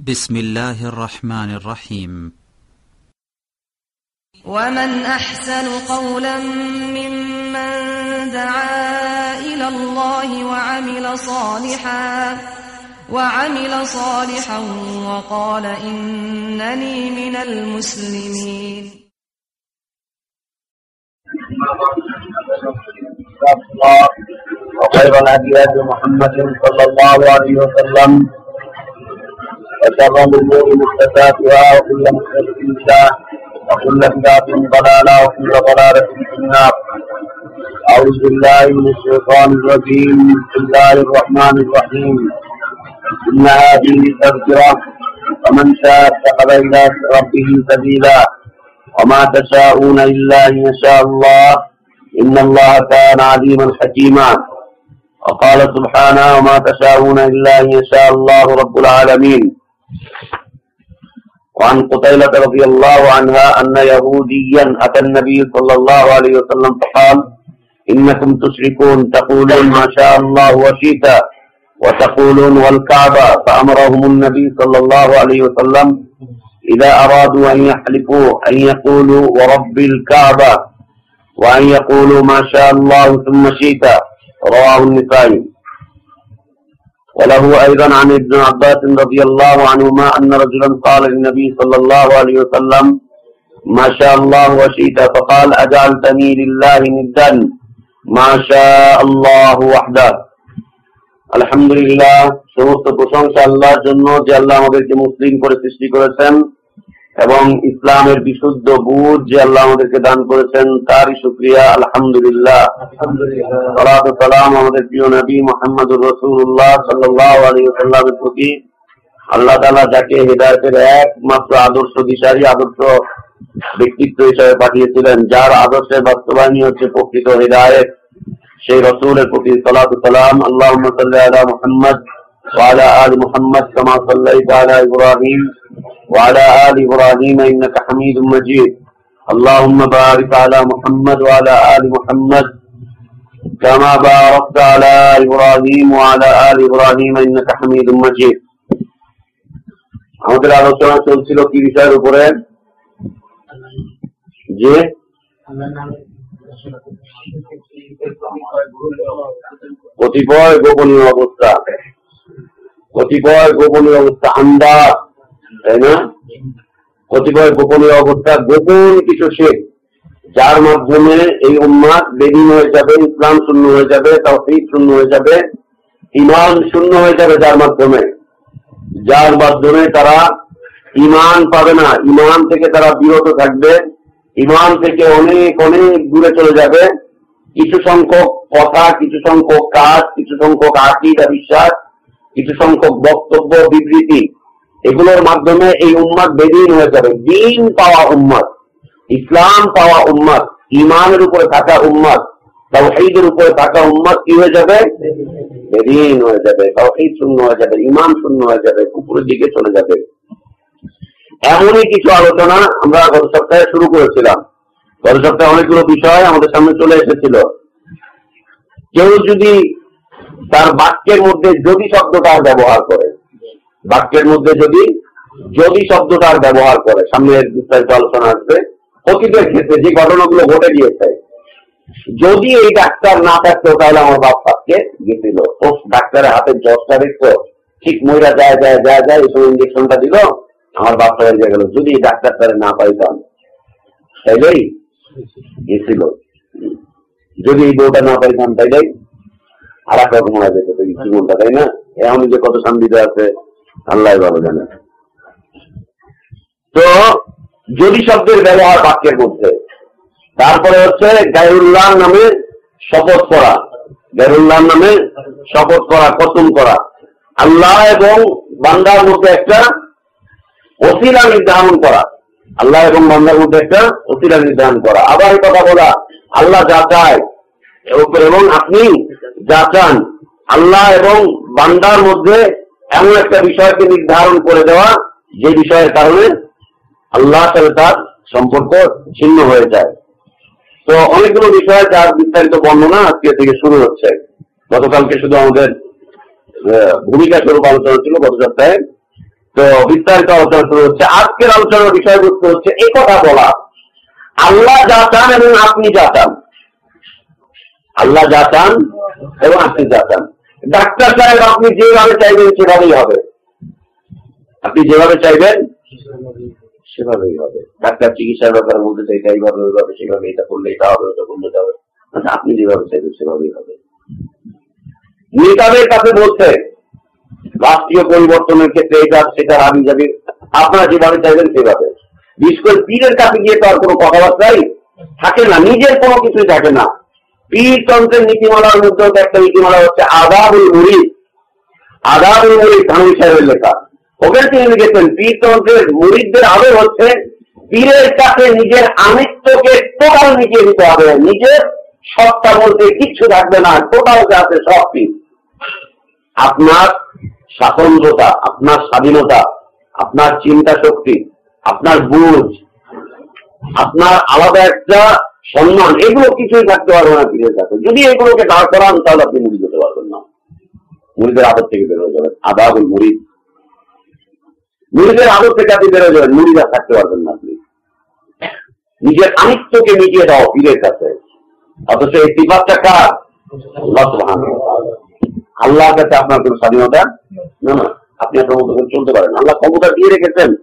بسم الله الرحمن الرحيم. ومن أحسن قولا ممن دعا إلى الله وعمل صالحا وعمل صالحا وقال إنني من المسلمين. الله وخير الهدي هدي محمد صلى الله عليه وسلم. وشر الأمور محدثاتها وكل محدثه بدعه وكل بدعه ضلالة وكل ضلالة في النار. أعوذ بالله من الشيطان الرجيم. بسم الله الرحمن الرحيم. إن هذه تذكرة فمن شاء اتخذ إلى ربه سبيلا. وما تشاءون إلا أن يشاء الله. إن الله كان عليما حكيما. وقال سبحانه وما تشاءون إلا أن يشاء الله رب العالمين. وعن قتيلة رضي الله عنها أن يهوديا أتى النبي صلى الله عليه وسلم فقال إنكم تشركون تقولون ما شاء الله وشئت وتقولون والكعبة فأمرهم النبي صلى الله عليه وسلم إذا أرادوا أن يحلفوا أن يقولوا ورب الكعبة وأن يقولوا ما شاء الله ثم شئت. رواه النسائي. وله أيضا عن ابن عباس رضي الله عنهما أن رجلا قال للنبي صلى الله عليه وسلم ما شاء الله وشئت فقال أجعلتني لله ندا ما شاء الله وحده আলহামদুলিল্লাহ সমস্ত প্রশংসা আল্লাহর জন্য যে আল্লাহ আমাদেরকে মুসলিম করে সৃষ্টি করেছেন এবং ইসলামের বিশুদ্ধ বুধ যে আল্লাহ আমাদেরকে দান করেছেন, তারই শুক্রিয়া, আলহামদুলিল্লাহ। সালাম প্রতি। আল্লাহ তালা যাকে হৃদায়তের একমাত্র আদর্শ দিশারি, আদর্শ ব্যক্তিত্ব হিসাবে পাঠিয়েছিলেন, যার আদর্শের বাস্তবায়নই হচ্ছে প্রকৃত হৃদায়ত। সেই রসুলের প্রতি সালাম আল্লাহ মোহাম্মদ وعلى آل محمد كما صليت على إبراهيم وعلى آل إبراهيم إنك حميد مجيد اللهم بارك على محمد وعلى آل محمد كما باركت على إبراهيم وعلى آل إبراهيم إنك حميد مجيد আমাদের আলোচনা চলছিল কি বিষয়ের উপরে যে কতিপয় গোপনীয় অবস্থা কতিপয় গোপনীয় অবস্থা আন্দা তাই না? কতিপয় গোপনীয় অবস্থা গোপন কিছু শেখ যার মাধ্যমে এই উন্মাদ বেদিন হয়ে যাবে, ইসলাম শূন্য হয়ে যাবে তাও শূন্য হয়ে যাবে ইমান শূন্য হয়ে যাবে যার মাধ্যমে। যার মাধ্যমে তারা ইমান পাবে না। ইমান থেকে তারা বিরত থাকবে। ইমান থেকে অনেক অনেক দূরে চলে যাবে। কিছু সংখ্যক কথা, কিছু সংখ্যক কাজ, কিছু সংখ্যক আকিদা, বিশ্বাস কিছু সংখ্যক বক্তব্য, বিবৃতি, এগুলোর মাধ্যমে এই উম্মাদ বেদিন হয়ে যাবে। দিন পাওয়া উম্মাদ, ইসলাম পাওয়া উম্মাদ ইমানের উপরে থাকা উম্মাদ, তাওহীদের উপরে থাকা উম্মাদ কি হয়ে যাবে? বেদিন হয়ে যাবে, তাওহীদ শূন্য হয়ে যাবে ইমান শূন্য হয়ে যাবে কুকুরের দিকে চলে যাবে। এমনই কিছু আলোচনা আমরা গত সপ্তাহে শুরু করেছিলাম। গত সপ্তাহে অনেকগুলো বিষয় আমাদের সামনে চলে এসেছিল। কেউ যদি তার বাক্যের মধ্যে যদি শব্দটার ব্যবহার করে। বাক্যের মধ্যে যদি যদি শব্দটার ব্যবহার করে। সামনের বিস্তারিত আলোচনা আসবে। অতীতের ক্ষেত্রে যে ঘটনাগুলো ঘটে গিয়েছে, যদি এই ডাক্তার না থাকতো, তাহলে আমার বাপ পাপকে গেছিল তো ডাক্তারের হাতে জ্বরটা দেখতো। ঠিক মহিলা যায় যায় যায় যায়, এই সময় ইঞ্জেকশনটা দিল। আমার বাপটা হয়ে গেল। যদি এই ডাক্তারটারে না পাইতাম, তাইলেই গেছিল যদি এই বউটা না পাইতাম, তাইলেই আর এক রকম হয়ে যেত জীবনটা তাই না? এখন যে কত শান্তিতে আছে, আল্লাহ ভালো জানে। তো যদি শব্দের ব্যবহার বাক্যের মধ্যে, তারপরে হচ্ছে গায়ুল্লাহ নামে শপথ করা। গায়ুল্লাহ নামে শপথ করা কসম করা। আল্লাহ এবং বান্দার মধ্যে একটা অসিলা নির্ধারণ করা। আল্লাহ এবং বান্দার মধ্যে একটা অসিলা নির্ধারণ করা। আবার এই কথা বলা, আল্লাহ যা চায় এবং আপনি যা চান। আল্লাহ এবং বান্দার মধ্যে এমন একটা বিষয়কে নির্ধারণ করে দেওয়া, যে বিষয়ের কারণে আল্লাহ সাথে তার সম্পর্ক ছিন্ন হয়ে যায়। তো অনেকগুলো বিষয় যার বিস্তারিত বর্ণনা আজকে থেকে শুরু হচ্ছে। গতকালকে শুধু আমাদের ভূমিকা স্বরূপ আলোচনা ছিল গত সপ্তাহে। তো বিস্তারিত আলোচনা শুরু হচ্ছে। আজকের আলোচনার বিষয়বস্তু হচ্ছে এই কথা বলা। আল্লাহ যা চান এবং আপনি যা চান। আল্লাহ যা চান এবং আপনি যা চান ডাক্তার সাহেব, আপনি যেভাবে চাইবেন সেভাবেই হবে। আপনি যেভাবে চাইবেন, সেভাবেই হবে। ডাক্তার চিকিৎসার ব্যাপারে বলতে চাইতে এইভাবে ওইভাবে, সেভাবে এটা করলে এটা হবে, ওটা করলে হবে। আচ্ছা আপনি যেভাবে চাইবেন সেভাবেই হবে। নেতাদের কাছে রাষ্ট্রীয় পরিবর্তনের ক্ষেত্রে এটা, সেটা আমি যাবে আপনারা যেভাবে চাইবেন সেভাবে। বিশেষ করে পীরের কাছে গিয়ে তো আর কোনো কথাবার্তাই থাকে না, নিজের কোনো কিছুই থাকে না। পীর তন্ত্রের নীতিমালার মধ্যে একটা নীতিমালা হচ্ছে আদাবুল মুরিদ। আদাবুল মুরিদ ধানু সাহেবের লেখা। ওখানে তিনি লিখেছেন পীর তন্ত্রের মুরিদদের আবেগ হচ্ছে পীরের কাছে নিজের আমিত্বকে টোটাল মিটিয়ে দিতে হবে। নিজের সত্তা বলতে কিচ্ছু থাকবে না, টোটাল আছে সব পীর। আপনার স্বাতন্ত্রতা, আপনার স্বাধীনতা, আপনার চিন্তা শক্তি, আপনার বুঝ, আপনার আলাদা একটা সম্মান, এগুলো কিছুই থাকতে পারবে না পীরের কাছে। যদি এগুলোকে দাঁড় করান, তাহলে আপনি মুড়ি যেতে পারবেন না। মুড়িদের আদর থেকে বের হয়ে যাবেন। আদাবুল মুড়িদ মুড়িদের আদর থেকে আপনি বের হয়ে যাবেন। মুড়িদা থাকতে পারবেন না আপনি। নিজের আমিত্বকে মিটিয়ে দাও পীরের কাছে। অথচ এই সিফাতটা কার? আল্লাহ কাছে আপনার কোনো স্বাধীনতা? না না। আপনি আপনার মতো চলতে পারেন। আল্লাহ ক্ষমতা দিয়ে রেখেছেন।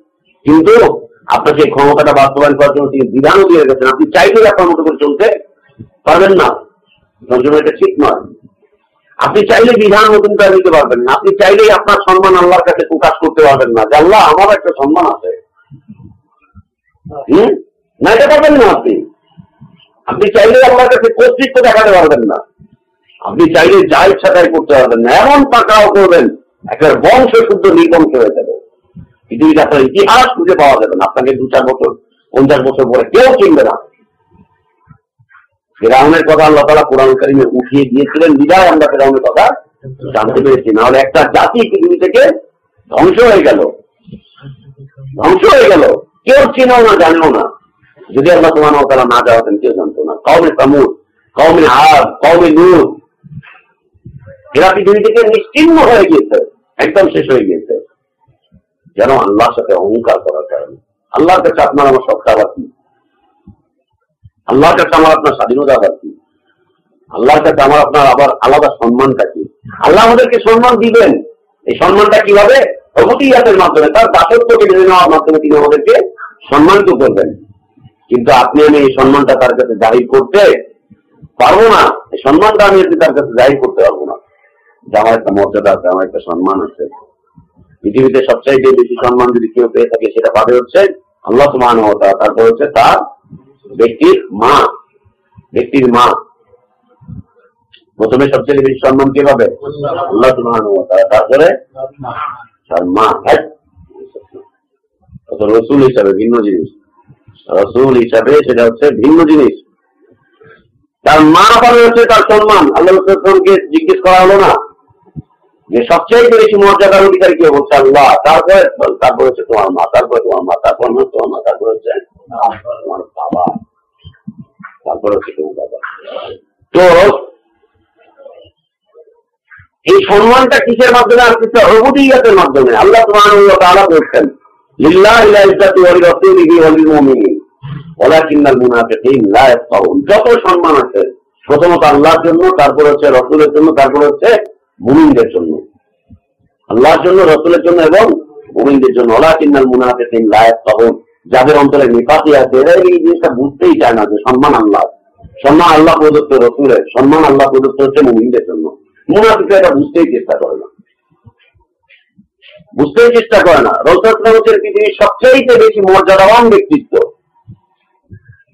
কিন্তু আপনার সেই ক্ষমতাটা বাস্তবায়ন করার জন্য তিনি বিধানও দিয়ে রেখেছেন, আপনি চাইলেই আপনার মতো করে চলতে পারবেন না। জন্য এটা ঠিক নয়। আপনি চাইলে বিধান নতুন করে দিতে পারবেন না। আপনি চাইলেই আপনার সম্মান আল্লাহর কাছে প্রকাশ করতে পারবেন না। যে আল্লাহ, আমার একটা সম্মান আছে। হম? না, এটা পারবেন না আপনি। আপনি চাইলে আল্লাহর কাছে কর্তৃত্ব দেখাতে পারবেন না। আপনি চাইলে যা ইচ্ছা তাই করতে পারবেন না। এমন পাকাও করবেন। একটা বংশ শুদ্ধ নির্বংশ হয়ে যাবে। পৃথিবীতে আপনার ইতিহাস খুঁজে পাওয়া যাবে না। আপনাকে দু চার বছর, পঞ্চাশ বছর পরে কেউ চিনবে না। ফেরাউনের কথা আল্লাহ তালা কোরআন কারিমে উঠিয়ে দিয়েছিলেন, বিদায় আমরা ফেরাউনের কথা জানতে পেরেছি। নাহলে একটা জাতি পৃথিবী থেকে ধ্বংস হয়ে গেল। ধ্বংস হয়ে গেল। কেউ চিনেও না, জানেও না। যদি আল্লাহ তোমার তারা না যাওয়াতেন কেউ জানতো না। কমে সামুদ কমে আব কমে নূর এরা পৃথিবী থেকে নিশ্চিন্ন হয়ে গিয়েছে, একদম শেষ হয়ে গিয়েছে। যেন আল্লাহর সাথে অহংকার করার কারণে। আল্লাহর কাছে আপনার আমার সবটা আবার কি আল্লাহর কাছে আমার আপনার স্বাধীনতা আবার কি আল্লাহর কাছে আমার আপনার আবার আলাদা সম্মানটা কি আল্লাহ আমাদেরকে সম্মান দিবেন। এই সম্মানটা কীভাবে? প্রগতিয়াতের মাধ্যমে, তার দাসত্বকে মেনে নেওয়ার মাধ্যমে তিনি আমাদেরকে সম্মানিত করবেন। কিন্তু আপনি আমি এই সম্মানটা তার কাছে জাহির করতে পারব না। এই সম্মানটা আমি তার কাছে জাহির করতে পারব না। যে আমার একটা মর্যাদা আছে, আমার একটা সম্মান আছে। পৃথিবীতে সবচাইতে বেশি সম্মান যদি কেউ পেয়ে থাকে, সেটা পাবে হচ্ছে আল্লাহ সুমান তারপর হচ্ছে তার ব্যক্তির মা ব্যক্তির মা। প্রথমে সবচেয়ে বেশি সম্মান কে পাবে? আল্লাহ সুমান তারপরে তার মা হ্যাঁ? রসুল হিসাবে ভিন্ন জিনিস। রসুল হিসাবে সেটা হচ্ছে ভিন্ন জিনিস। তার মা পাবে হচ্ছে তার সম্মান। আল্লাহ রসুলকে জিজ্ঞেস করা হলো না। যে সবচেয়ে বেশি মর্যাদার অধিকারী কে বলছে আল্লাহ, তারপরে তারপরে হচ্ছে তোমার মা, তারপরে তোমার মা, তারপর হচ্ছে তোমার মা, তারপরে হচ্ছে তোমার বাবা, তারপরে হচ্ছে তোমার বাবা। তো এই সম্মানটা কিসের মাধ্যমে আসতেছে অবুদিয়াতের মাধ্যমে? আল্লাহ তোমার তারা বলছেন, লিল্লাহ ইলা ইজ্জাতু ওয়া লিরাসূলিহি ওয়া লিল মুমিনিন, ওয়ালাকিন্নাল মুনাফিকিন লা ইয়াফকাহুন। যত সম্মান আছে, প্রথমত আল্লাহর জন্য, তারপর হচ্ছে রসুলের জন্য, তারপর হচ্ছে মুমিনদের জন্য। আল্লাহর জন্য, রসুলের জন্য এবং মুমিনদের জন্য। ওয়ালাকিন্নাল মুনাফিকিন লা ইয়াফকাহুন। যাদের অন্তরে নিপাতি আছে এরা এই জিনিসটা বুঝতেই চায় না যে সম্মান আল্লাহ। সম্মান আল্লাহ প্রদত্ত রসুলের। সম্মান আল্লাহ প্রদত্ত হচ্ছে মুমিনদের জন্য। মুনাফিকরা এটা বুঝতেই চেষ্টা করে না। বুঝতেই চেষ্টা করে না। রসুল হচ্ছেন পৃথিবীর সবচেয়ে বেশি মর্যাদাবান ব্যক্তিত্ব।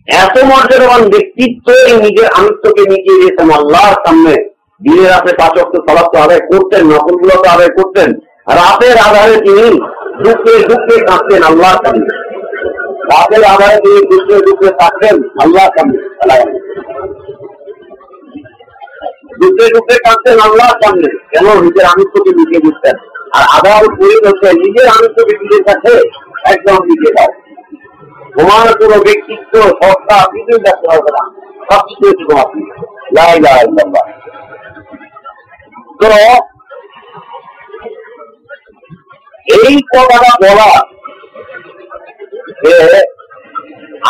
এত মর্যাদাবান ব্যক্তিত্ব এই নিজের আমিত্বকে মিটিয়ে দিয়েছেন আল্লাহর সামনে। দিনের রাতে পাঁচ অক্ট সলাপ তো আদায় করতেন, নকলগুলো তো আদায় করতেন। রাতের আধারে তিনি দুঃখে দুঃখে কাঁদতেন, আল্লাহর সামনে রাতের আধারে তিনি দুঃখে দুঃখে থাকতেন আল্লাহর সামনে দুঃখে দুঃখে কাঁদতেন, আল্লাহর সামনে কেন? নিজের আমিত্বকে মিটিয়ে দিচ্ছেন আর আধার পরিণ হচ্ছে নিজের আমিত্বকে নিজের কাছে একদম মিটিয়ে দাও। তোমার কোন ব্যক্তিত্ব, সত্তা কিছুই দেখতে হবে না সব কিছু লাই লাই তো এই কথাটা বলা যে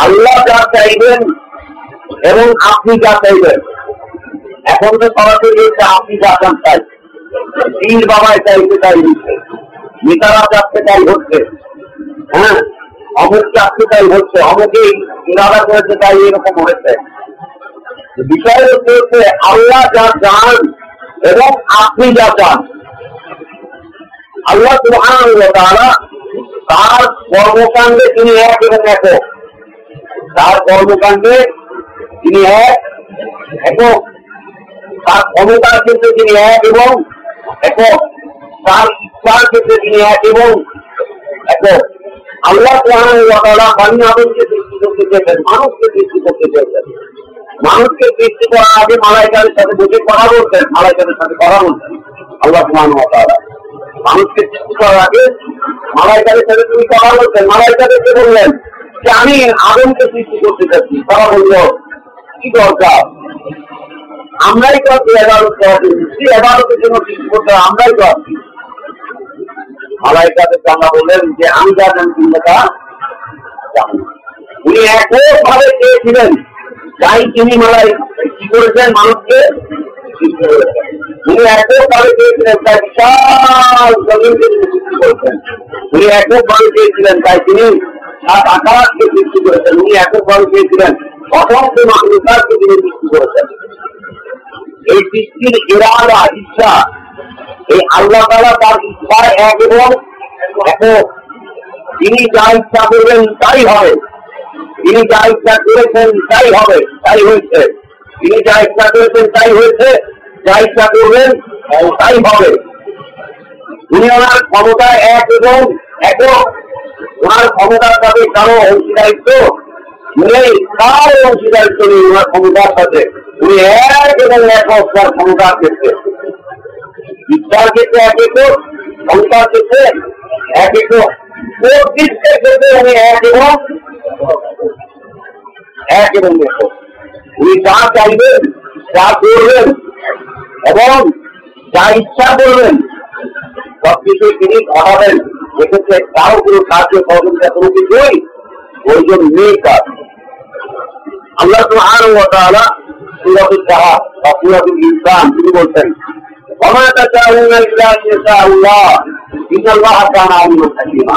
আল্লাহ যা চাইবেন এবং আপনি যা চাইবেন। এখন তো সরাসরি আপনি যা চান চাই পীর বাবায় চাইতে তাই হচ্ছে, নেতারা চাচ্ছে তাই হচ্ছে হ্যাঁ? অমুক চাচ্ছে তাই হচ্ছে, অমুকেই ইরাদা করেছে, তাই এরকম হয়েছে। বিষয় হচ্ছে আল্লাহ যা চান এবং আপনি যা চান। আল্লাহ তারা তার কর্মকাণ্ডে তিনি এক এবং একক। তার কর্মকাণ্ডে তিনি এক, একক। তার ক্ষমতার ক্ষেত্রে তিনি এক এবং একক। তার ইচ্ছার ক্ষেত্রে তিনি এক এবং একক। আল্লাহ বাণী আদমকে সৃষ্টি করতে চেয়েছেন, মানুষকে সৃষ্টি করতে চেয়েছেন। মানুষকে সৃষ্টি করার আগে মালাইকারের সাথে বসে কথা বলতেন মালাইকারের সাথে কথা বলতেন। আল্লাহ ওয়া মানুষকে সৃষ্টি করার আগে মালাইকারের সাথে তুমি কথা বলতেন। মালাইকাদেরকে বললেন? যে আমি আদমকে সৃষ্টি করতে চাচ্ছি। তারা বলল, কি দরকার? আমরাই তো আছি এগারো জন্য এগারোতের জন্য সৃষ্টি করতে আমরাই তো আছি। মালাইকাদেরকে আমরা বললেন যে, আমি যা জানি, তুমি তা উনি একভাবে চেয়েছিলেন তাই তিনি মালাই কি করেছেন মানুষকে? উনি একভাবে চেয়েছিলেন, তাই তিনি আকাশকে সৃষ্টি করেছেন। উনি অসংখ্য তিনি সৃষ্টি করেছেন। এই সৃষ্টির ইচ্ছা এই আল্লাহ তার ইচ্ছায় এক এবং তিনি যা ইচ্ছা করবেন তাই হবে। তিনি যা ইচ্ছা করেছেন তাই হবে, তাই হয়েছে। তিনি যা ইচ্ছা করেছেন তাই হয়েছে, যা ইচ্ছা করবেন তাই হবে। উনি ওনার ক্ষমতা এক এবং একক। ওনার ক্ষমতার সাথে কারও অংশীদারিত্ব নেই, কারও অংশীদারিত্ব নেই ওনার ক্ষমতার সাথে। উনি এক এবং একক তার ক্ষমতার ক্ষেত্রে। ইচ্ছার ক্ষেত্রে এক একক ক্ষমতার ক্ষেত্রে এক একক। প্রত্যেকের ক্ষেত্রে উনি এক এবং এক এবং একক উনি যা চাইবেন যা করবেন এবং যা ইচ্ছা করবেন সবকিছু তিনি ঘটাবেন এক্ষেত্রে কারো কোনো সাহায্য সহযোগিতা কোনো কিছুই প্রয়োজন নেই কাজ আল্লাহ সুবহানাহু ওয়া তাআলা সূরাতুল কাহাফ বা সূরাতুল ইনসান তিনি বলছেন وما تشاءون إلا أن يشاء الله إن الله كان عليما حكيما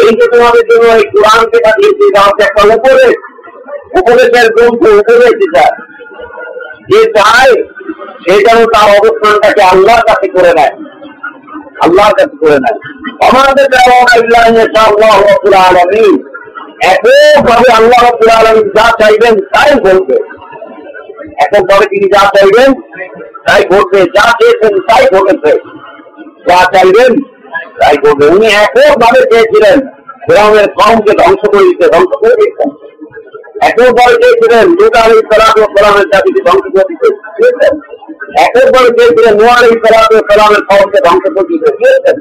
এই যে তোমাদের জন্য এই কোরআনকে পাঠিয়েছে এটা একটা উপরে উপদেশের গ্রন্থ উপদেশ এটা যে চায়, সে যেন তার অবস্থানটাকে আল্লাহর কাছে করে নেয়। আল্লাহর কাছে করে নেয়। আমাদের আলামিন এককভাবে আল্লাহ রব্বুল আলামিন যা চাইবেন তাই বলবে এককভাবে তিনি যা চাইবেন তাই ঘটবে। যা চেয়েছেন তাই ঘটেছে। চাইবেন, তাই ঘটবে উনি এককভাবে চেয়েছিলেন গ্রামের কমকে ধ্বংস করে দিতে, ধ্বংস করে দিতেন এককভাবে চেয়েছিলেন দুটা আলী ধ্বংস করে দিতে। দিয়েছেন। চেয়েছিলেন নোয়া আলী সালাম সালামের কমকে ধ্বংস করে দিতে। দিয়েছেন।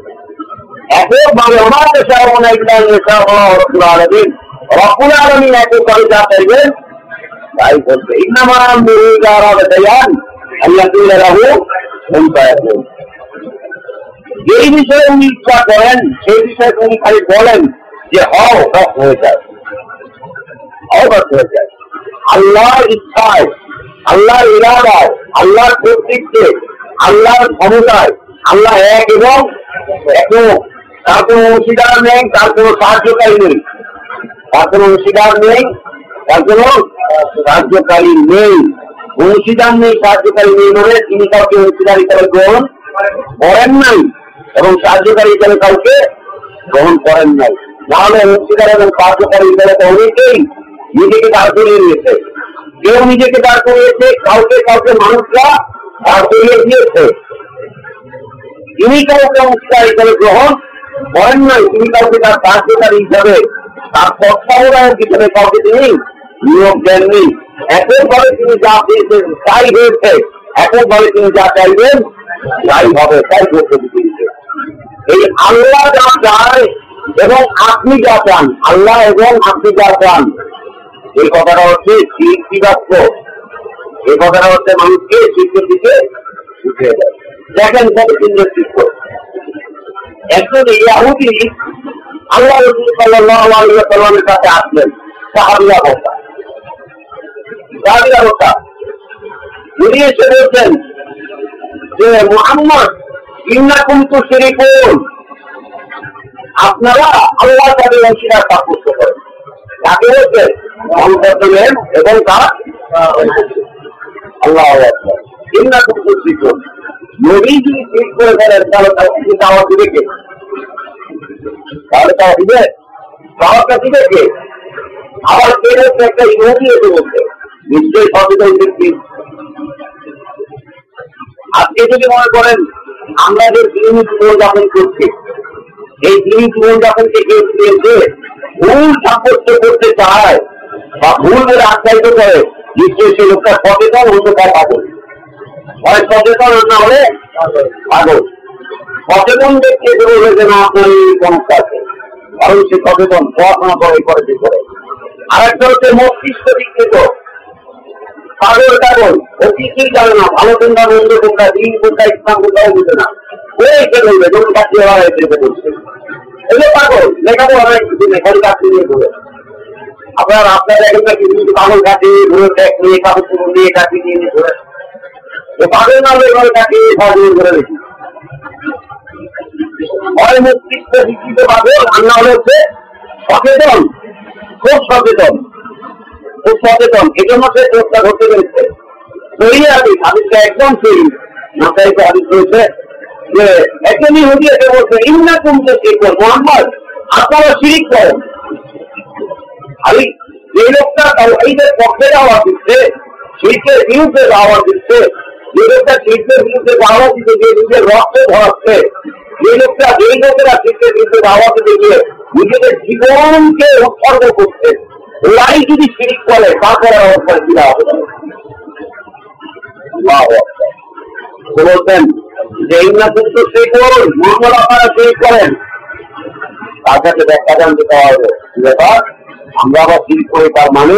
দেশে মনে আলমিন রকুল আলমিন যা চাইবেন, তাই বেদায়ান আল্লাহ রাহু যেই বিষয়ে উনি ইচ্ছা করেন, সেই বিষয়ে উনি খালি বলেন যে হও, হক হয়ে যায়। অবগত হয়ে যায়। আল্লাহর ইচ্ছায়, আল্লাহর ইরাদায়, আল্লাহর কর্তৃত্বে, আল্লাহর ক্ষমতায়, আল্লাহ এক এবং একক তার কোনো অংশীদার নেই, তার কোনো সাহায্যকারী নেই। তার কোনো অংশীদার নেই, তার কোনো সাহায্যকারী নেই। অংশীদার নেই সাহায্যকারী নেই মানে তিনি কাউকে অংশীদার হিসাবে গ্রহণ করেন নাই। এবং সাহায্যকারী হিসাবে কাউকে গ্রহণ করেন নাই। নাহলে অংশীদার এবং কার্যকারী হিসাবে অনেকেই নিজেকে দাঁড় করিয়ে নিয়েছে কেউ নিজেকে দাঁড় করিয়েছে, কাউকে কাউকে মানুষরা দাঁড় করিয়ে দিয়েছে। তিনি কাউকে অংশীদার হিসাবে গ্রহণ করেন নাই, তিনি কাউকে তার কার্যকারী হিসাবে, তার তত্ত্বাবধায়ক হিসাবে কাউকে তিনি নিয়োগ দেননি। এককভাবে তিনি যা পেয়েছেন তাই হয়েছে এককভাবে তিনি যা চাইবেন তাই হবে, তাই করতে দিয়েছে। এই আল্লাহ যা চায় এবং আপনি যা চান, আল্লাহ এবং আপনি যা চান। এই কথাটা হচ্ছে এই কথাটা হচ্ছে মানুষকে শিক্ষের দিকে উঠে দেখেন কত সুন্দর শিক্ষক। একজন ইয়াহুদি আল্লাহ সাল্লামের কাছে আসলেন সাহাবিয়া কথা সাহাবিয়া কথা উনি এসে বলছেন যে, মোহাম্মদ আপনারা আল্লাহ তাদের অংশীদার করেন। মোহাম্মদ এবং তার আল্লাহ যদি ঠিক করে ফেলেন, তাহলে তাকে দাওয়া দিবে কে? তাহলে দিবে? দিবে কে? আবার কে হচ্ছে একটা ইহুদি এসে বলছে। নিশ্চয়ই সচেতন ব্যক্তি আজকে যদি মনে করেন আমরা যে দিন জীবনযাপন করছি। এই দিন জীবনযাপনকে কেউ যে ভুল সাব্যস্ত করতে চায় বা ভুল বলে আখ্যায়িত করে, নিশ্চয়ই সে লোকটা সচেতন হতে পারে পাগল। হয় সচেতন না হলে পাগল। সচেতন ব্যক্তি এগুলো হয়েছে না, আপনার এই সমস্যা আছে। কারণ সে সচেতন, পড়াশোনা করে করে করে আর একটা হচ্ছে মস্তিষ্ক বিকৃত। পাগল কাগল ও কিছুই জানে? না ভালো কোনটা মন্দ কোনটা দিন কোনটা ইসলাম বুঝে না। ও এসে বলবে যখন এসে বলছে। পাগল কিছু নিয়ে ঘুরে। আপনার আপনার কিছু কিছু পাগল ঘুরে দেখ নিয়ে কাপড় নিয়ে কাছে নিয়ে নিয়ে ঘুরে। পাগল না হলে ঘরে পাগল ঘুরে দেখি মস্তিষ্ক পাগল, আর না হলে হচ্ছে সচেতন। খুব সচেতন। সচেতন, এই জন্য সে করতে পেরেছে। একদম মাথায় তো রয়েছে যে বলছে, ইন্না কুমতে মোহাম্মদ, আপনারা করেন। আমি যে লোকটা এইদের পক্ষে আওয়াজ দিচ্ছে শিল্পের বিরুদ্ধে আওয়াজ দিচ্ছে যে লোকটা শিল্পের বিরুদ্ধে আওয়াজ দিচ্ছে যে নিজের রক্তে ধরাচ্ছে, যে লোকটা যেই লোকেরা শিল্পের বিরুদ্ধে আওয়াজ গিয়ে নিজেদের জীবনকে উৎসর্গ করছে ওরাই যদি শিরিক করে তারপরে অবস্থা কি হবে? বলতেন যে সে করুন আপনারা সেই করেন। তার কাছে ব্যাখ্যা জানতে পাওয়া হবে ব্যাপার, আমরা আবার ঠিক করি তার মানে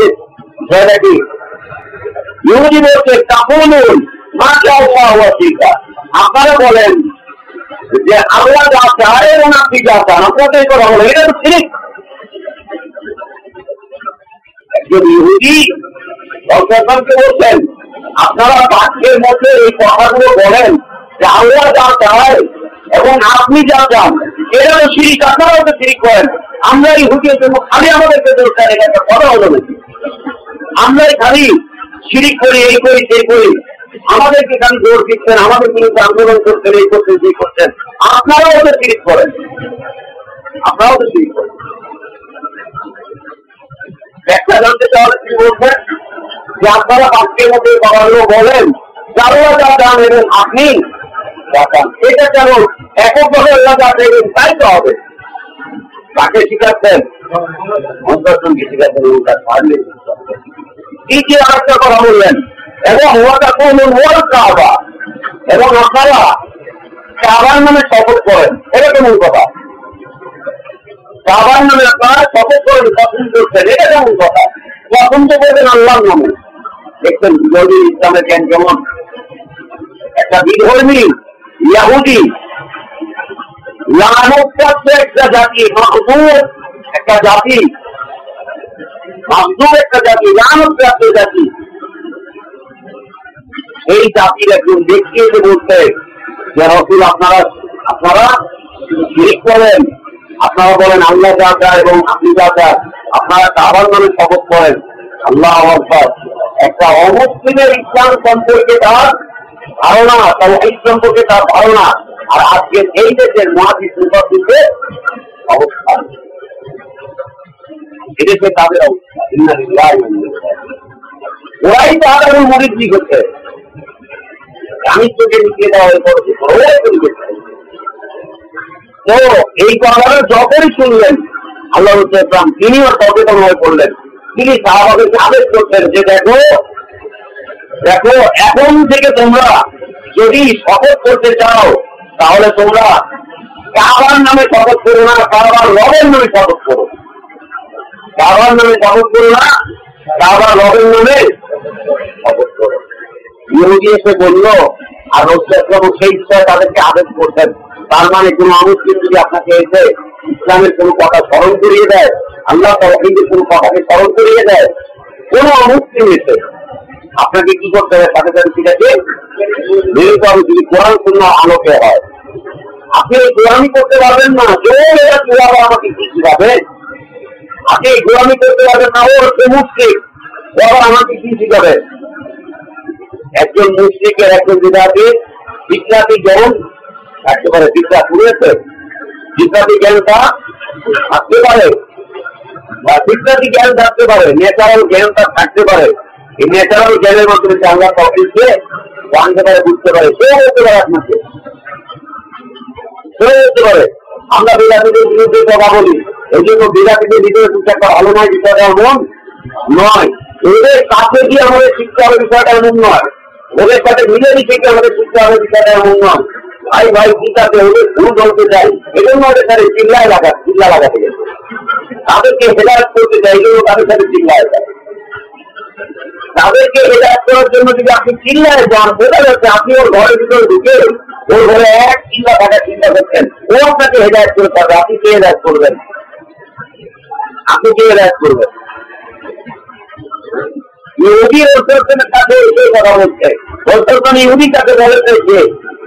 আপনারা বলেন যে আল্লাহ যা চায় আপনি যা চান, আপনাদের কথা বলেন, এটা তো ঠিক একজন ইহুদি সরকারকে বলছেন, আপনারা বাক্যের মধ্যে এই কথাগুলো বলেন, যে আল্লাহ যা চায় এবং আপনি যা চান, এরা তো শিরিক, আপনারাও তো শিরিক করেন। আমরা এই হুকের জন্য খালি আমাদেরকে দরকার এটা একটা কথা হলো নাকি আমরাই খালি শিরিক করি, এই করি, সেই করি। আমাদেরকে খালি জোর দিচ্ছেন? আমাদের বিরুদ্ধে আন্দোলন করছেন, এই করছেন, সেই করছেন। আপনারাও তো শিরিক করেন। আপনারাও তো শিরিক করেন। ব্যাখ্যা জানতে চাওয়ালে কি বলছেন যে আপনারা বাক্যের মধ্যে বাবাগুলো বলেন যারা যা আপনি। এটা কেন এককভাবে যা তাই তো হবে? শিখাচ্ছেন? অন্তর্জনকে শিখাচ্ছেন এবং আরেকটা কথা বললেন? এবং ওয়াটা কোন ওয়ার কাবা। এবং আপনারা কাবার নামে শপথ করেন। এটা কেমন কথা। কাবার নামে আপনারা শপথ করেন পছন্দ করছেন এটা কেমন কথা। পছন্দ করবেন আল্লাহর নামে। দেখছেন যদি ইসলামের জ্ঞান কেমন একটা বিধর্মী, ইয়াহুদি একটা জাতি একটা জাতি একটা জাতি লানপ্রাপ্ত জাতি। এই জাতির একজন ব্যক্তি এসে বলছে, যে রসুল, আপনারা আপনারা শিরিক করেন আপনারা বলেন, আল্লাহ চায় এবং আপনি যা চান, আপনারা কাবার নামে শপথ করেন। আল্লাহ আকবর। একটা অমুসলিমের ইসলাম সম্পর্কে তার ধারণা তার এই সম্পর্কে তার ধারণা, আর আজকে এই দেশের মহাদিস অবস্থান। এদেশে তাদের অবস্থা ওরাই তো আগামী মরিদ দিক হচ্ছে আমি তোকে নিচে দেওয়া করেছে তৈরি করছে। তো এই কথাটা যখনই শুনলেন, আল্লাহ ইসলাম তিনিও সচেতন হয়ে পড়লেন তিনি সাহাবাদেরকে আদেশ করতেন যে, দেখো দেখো, এখন থেকে তোমরা যদি শপথ করতে চাও, তাহলে তোমরা কাবার নামে শপথ করো না, কাবার রবের নামে শপথ করো। কাবার নামে শপথ করো না, কাবার রবের নামে শপথ করো। ইহুদি এসে বলল আর রোজাম সেই বিষয়ে তাদেরকে আদেশ করতেন তার মানে কোন অমুসলিম যদি আপনাকে এসে ইসলামের কোন কথা স্মরণ করিয়ে দেয়, আল্লাহ তহিদের কোন কথাকে স্মরণ করিয়ে দেয়, কোন অমুসলিম এসে আপনাকে কি করতে হবে? সাথে সাথে ঠিক আছে? মেনে হবে যদি কোরআন শূন্য আলোকে হয়, আপনি এই গোলামি করতে পারবেন না। জোর এরা কীভাবে আমাকে কি শিখাবে? আপনি এই গোলামি করতে পারবেন না। ওর সে মুসলিম। আমাকে কি শিখাবে? একজন মুসলিমের একজন বিধাতে বিদ্যার্থী জ্ঞান থাকতে পারে বিদ্যা শুনেছে বিদ্যার্থী জ্ঞানটা থাকতে পারে, বা বিদ্যার্থী জ্ঞান থাকতে পারে ন্যাচারাল জ্ঞানটা থাকতে পারে। এই ন্যাচারাল জ্ঞানের মাধ্যমে যে আল্লাহ তফিলকে জানতে পারে, বুঝতে পারে সেও হতে পারে আপনাকে। সেও হতে পারে। আমরা বিরাটিদের বিরুদ্ধে কথা বলি, এই জন্য বিরাটিদের ভিতরে কিছু একটা ভালো নয় বিষয়টা এমন নয়। ওদের কাছে গিয়ে আমাদের শিক্ষা হবে বিষয়টা এমন নয়। ওদের সাথে মিলেমিশে থেকে আমাদের শিখতে হবে বিষয়টা এমন নয়? ভাই ভাই আছে ওদের ভুল বলতে চাই? এজন্য ওদের সাথে চিল্লায় লাগা চিল্লা লাগাতে গেছে। তাদেরকে হেদায়ত করতে চাই, এই জন্য তাদের সাথে চিল্লায় যায় তাদেরকে হেদায়ত করার জন্য যদি আপনি চিল্লায় যান, বোঝা যাচ্ছে আপনি ওর ঘরের ভিতরে ঢুকে ওর ঘরে এক চিল্লা থাকার চিন্তা করছেন। ও আপনাকে হেদায়ত করে পারবে আপনি কে হেদায়ত করবেন? আপনি কে হেদায়ত করবেন? কাছে কাছে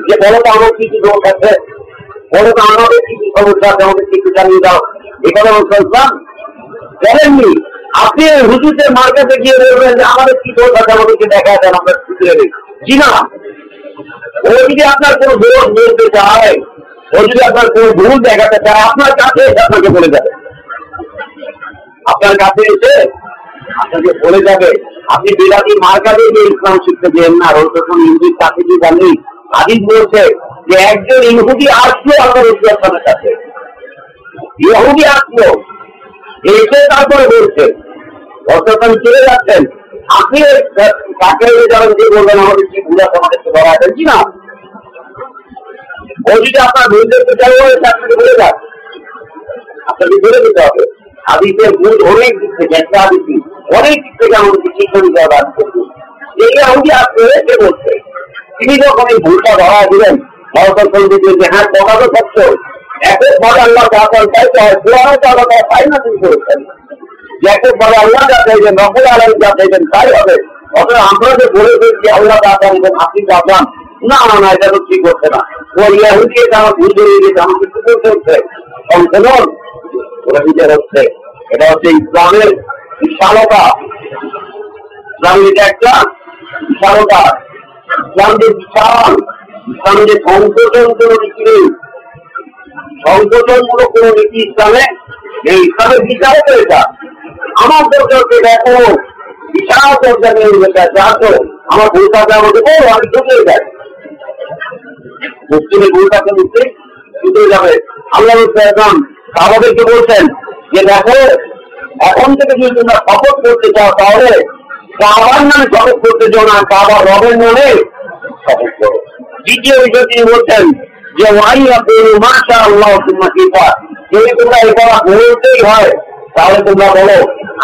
যে তো আমার তো কি কি আছে? দাও। আপনি হুজুরদের মার্কেটে গিয়ে বলবেন যে, আমাদের কি দোষ আছে? আমাদেরকে দেখা দেন, আমরা শুধরে নেই। জি না। ও যদি আপনার কোনো দোষ বলতে চায়, ও যদি আপনার কোনো ভুল দেখাতে চায়, আপনার কাছে আপনাকে বলে যাবে। আপনার কাছে এসে আপনাকে বলে যাবে। আপনি বিলাতি মার্কাতে গিয়ে ইসলাম শিখতে যেন না রোজন ইহুদির কাছে কি জানি আদিজ বলছে যে একজন ইহুদি আসলো আল্লাহ রসুলের কাছে ইহুদি আসলো, এসে তারপরে বলছে রসুল চলে যাচ্ছেন। আপনি তাকে যাবেন যে বলবেন, আমাদের কি ভুল আছে আমাদেরকে বলা আছে, কি না? ও যদি আপনার ভুল দেখতে চাই বলে আপনাকে বলে যান। আপনাকে বলে দিতে হবে। হাদিসের ভুল দিক থেকে একটা হাদিসি অনেক সে বলছে তিনি যখন এই ভুলটা ধরা দিলেন, ভারতের যে হ্যাঁ তো সত্য আল্লাহ করে তো তাই না তিনি করেছেন পরে আল্লাহ যা চাইবেন নকল আলম যা চাইবেন, তাই হবে। অথবা আমরা যে বলে দিচ্ছি আল্লাহ না না এটা তো ঠিক হচ্ছে না। ও ইয়াহুদি, এটা আমার ভুল ধরিয়ে দিয়েছে আমাকে কি করতে হচ্ছে ওরা বিচার হচ্ছে। এটা হচ্ছে ইসলামের বিশালতা একটা বিশালতা যে বিশাল ইসলাম যে সংশোধন কোন নীতি নেই। সংশোধনমূলক কোন নীতি ইসলামে এই ইসলামের এটা। আমার দরকারকে দেখো। বিশাল দরকার নিয়ে যেটা যাতো আমার ভুল আমাকে আমি ঢুকে মুসলিমের মুসলিম ঢুকে যাবে। আল্লাহ বলছেন যে দেখো এখন থেকে যদি তোমরা শপথ করতে চাও, তাহলে কাবার নামে শপথ করতে চাও না কাবার রবের নামে শপথ করো। দ্বিতীয় বিষয় তিনি বলছেন যে মাসা আল্লাহ তোমার কৃপা যদি তোমরা কথা বলতেই হয়, তাহলে তোমরা বলো,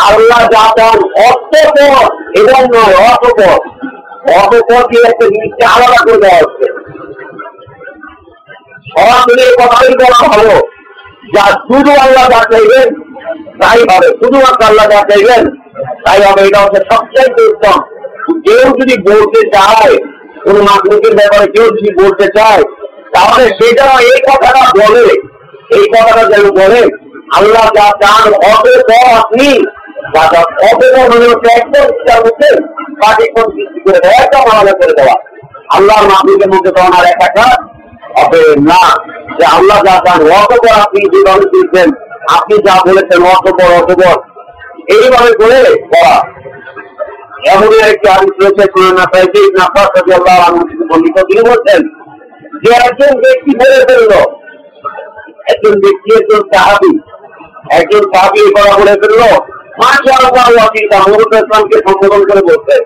আল্লাহ যা চান অর্থপর এবং নয় অর্থপর অর্থপর দিয়ে একটা জিনিসকে আলাদা করে দেওয়া হচ্ছে। সরাসরি কথাই বলা হলো, যা শুধু আল্লাহ যা চাইবেন তাই হবে শুধুমাত্র আল্লাহ যা চাইবেন, তাই হবে। এটা হচ্ছে সবচাইতে উত্তম। কেউ যদি বলতে চায়, কোন মাতৃকের ব্যাপারে কেউ যদি বলতে চায়, তাহলে সেটা এই কথাটা বলে, এই কথাটা যেন বলে, আল্লাহ যা চান হবে আপনি আল্লাহর মাতৃকের মধ্যে তখন আর একা হবে না, যে আল্লাহ যা চান অতপর আপনি যেভাবে দিচ্ছেন আপনি যা বলেছেন অতপর অতপর এইভাবে করে করা। একটি রয়েছে শুনে না পাইছে না পাশে আল্লাহ বর্ণিত। তিনি বলছেন যে একজন ব্যক্তি বলে ফেলল, একজন ব্যক্তি, একজন সাহাবি, একজন করা বলে ফেলল মাসা আল্লাহ সম্বোধন করে বলছে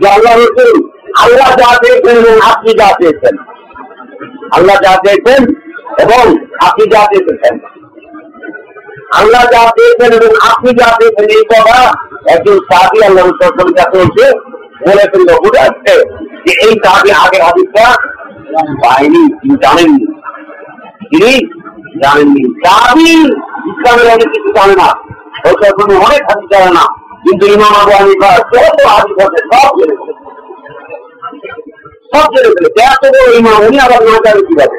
যে আল্লাহ রসুল, আল্লাহ যা চেয়েছেন এবং আপনি যা চেয়েছেন। আল্লাহ যা চেয়েছেন এবং আপনি যা চেয়েছেন। আল্লাহ যা চেয়েছেন এবং আপনি যা চেয়েছেন এই কথা একজন সাহাবি আল্লাহ রসুল কাছে এসে বলে ফেলল বুঝে আসছে যে এই সাহাবি আগের হাদিসটা পায়নি, তিনি জানেননি। তিনি জানেননি। সাহাবি ইসলামের অনেক কিছু জানে না হয়তো কোনো অনেক হাদিস জানে না, কিন্তু ইমাম আবু হানিফা যত হাদিস আছে, সব জেনে সব জেনে ফেলেছে। এত বড় ইমাম, উনি আবার না জানে কীভাবে?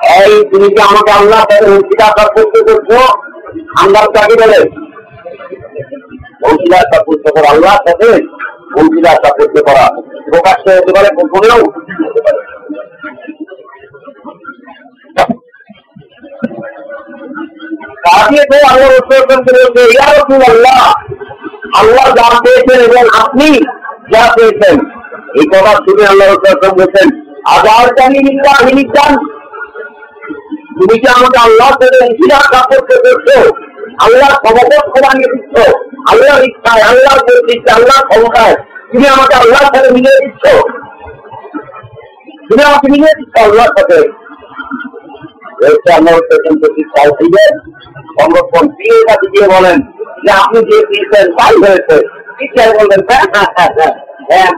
এই, তুমি কি আমাকে আল্লাহ তাদের অঙ্কিতা করতে করছ আল্লাহ কাকে বলে? অংশীদার করতে করা আল্লাহর সাথে অংশীদার করতে করা প্রকাশ্যে হতে পারে গোপনেও আল্লাহ আল্লাহ আল্লাহ যা পেয়েছেন এবং আপনি যা পেয়েছেন। এই কথা শুনে আল্লাহ রসুল বলছেন আজার জানি হিনিদান তুমি কি আমাকে আল্লাহ থেকে অংশীদার করতে করছ আল্লাহ ক্ষমতা বানিয়ে দিচ্ছ? আল্লাহর ইচ্ছায়, আল্লাহর দিচ্ছে আল্লাহর ক্ষমতায় তুমি আমাকে আল্লাহর সাথে মিলিয়ে দিচ্ছ? তুমি আমাকে মিলিয়ে দিচ্ছ আল্লাহর সাথে? বলবেন হ্যাঁ হ্যাঁ হ্যাঁ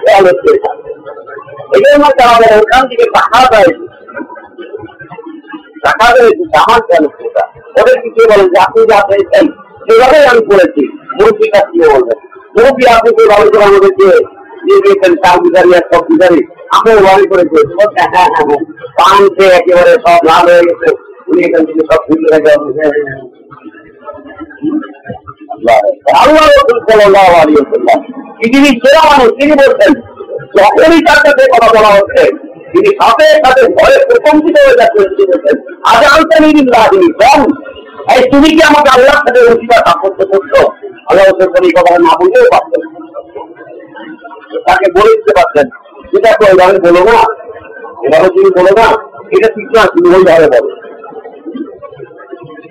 খেয়াল হচ্ছে এই জন্য তারা ওখান থেকে টাকা দেয়। টাকা রয়েছে আমার কেন সেটা ওদের কিছু বলেন যে আপনি যা পেয়েছেন, সেভাবেই আমি করেছি। মুরব্বী কাছ বলবেন মুরব্বী, আপনি চার আর সব ওয়ারি করেছে হ্যাঁ হ্যাঁ হ্যাঁ। পান একেবারে সব হয়ে গেছে। উনি এখান থেকে সব ঘুরিয়ে রেখে আল্লাহ রসুল সাল্লাহ আলী সাল্লাম পৃথিবীর সেরা মানুষ, তিনি বলছেন। যখনই তার সাথে কথা বলা হচ্ছে। তিনি সাথে সাথে ভয়ে প্রকম্পিত হয়ে যাচ্ছেন, তিনি বলছেন, আজ আলতানি দিল্লাহিনী কম এই তুমি কি আমাকে আল্লাহর সাথে অধিকার সাব্যস্ত করছ? আল্লাহ রসুল এই কথা না বলতেও পারতেন তাকে বলে দিতে পারছেন এটা তো এভাবে বলো না, এভাবে তুমি বলো না, এটা ঠিক না তুমি ওইভাবে বলো।